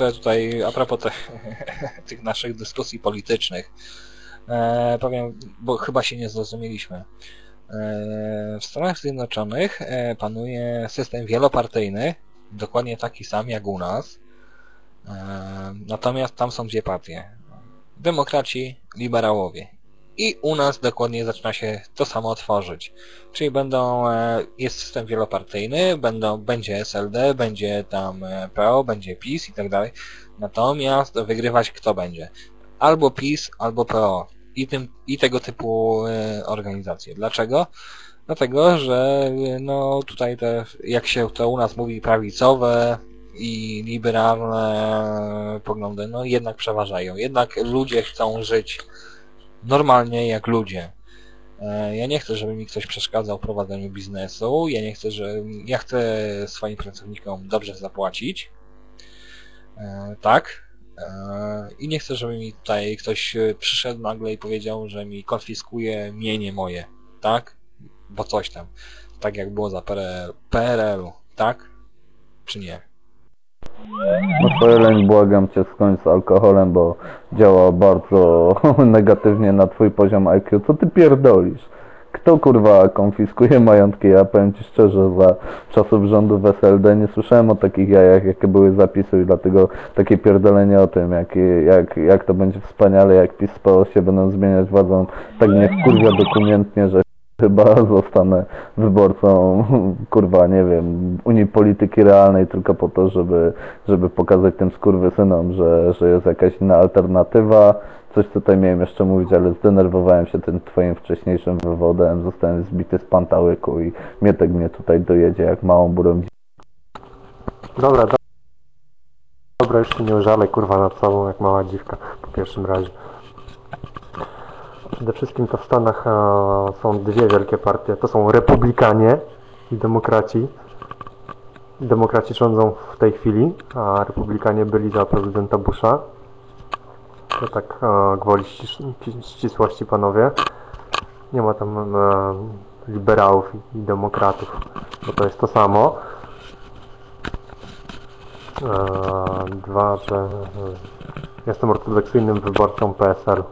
jeszcze tutaj a propos tych naszych dyskusji politycznych, e, powiem, bo chyba się nie zrozumieliśmy. E, w Stanach Zjednoczonych e, panuje system wielopartyjny, dokładnie taki sam jak u nas. E, natomiast tam są dwie partie. Demokraci, liberałowie. I u nas dokładnie zaczyna się to samo tworzyć. Czyli będą, e, jest system wielopartyjny, będą, będzie SLD, będzie tam e, PO, będzie PiS i tak dalej. Natomiast wygrywać kto będzie? Albo PiS, albo PO. I, tym, i tego typu e, organizacje. Dlaczego? Dlatego, że no tutaj te, jak się to u nas mówi, prawicowe i liberalne poglądy, no jednak przeważają. Jednak ludzie chcą żyć normalnie jak ludzie. E, Ja nie chcę, żeby mi ktoś przeszkadzał w prowadzeniu biznesu. Ja nie chcę, że ja chcę swoim pracownikom dobrze zapłacić. E, Tak. E, I nie chcę, żeby mi tutaj ktoś przyszedł nagle i powiedział, że mi konfiskuje mienie moje. Tak? Bo coś tam. Tak jak było za PRL, PRL-u. Tak? Czy nie? No błagam cię skończ z alkoholem, bo działa bardzo negatywnie na twój poziom IQ. Co ty pierdolisz? Kto kurwa konfiskuje majątki? Ja powiem ci szczerze, za czasów rządu w SLD nie słyszałem o takich jajach, jakie były zapisy i dlatego takie pierdolenie o tym, jak, jak, jak to będzie wspaniale, jak PiS się będą zmieniać władzą, tak mnie wkurwia dokumentnie, że chyba zostanę wyborcą, kurwa, nie wiem, Unii Polityki Realnej tylko po to, żeby, żeby pokazać tym skurwysynom, że, że jest jakaś inna alternatywa. Coś tutaj miałem jeszcze mówić, ale zdenerwowałem się tym twoim wcześniejszym wywodem, zostałem zbity z pantałyku i Mietek mnie tutaj dojedzie jak małą burą Dobra, do... dobra, już się nie użalej, kurwa, nad sobą, jak mała dziwka, po pierwszym razie. Przede wszystkim to w Stanach e, są dwie wielkie partie. To są republikanie i demokraci. Demokraci rządzą w tej chwili, a republikanie byli za prezydenta Busha. To tak e, gwoli ścisłości, panowie. Nie ma tam e, liberałów i demokratów, bo to jest to samo. Dwa, że jestem ortodoksyjnym wyborcą PSL.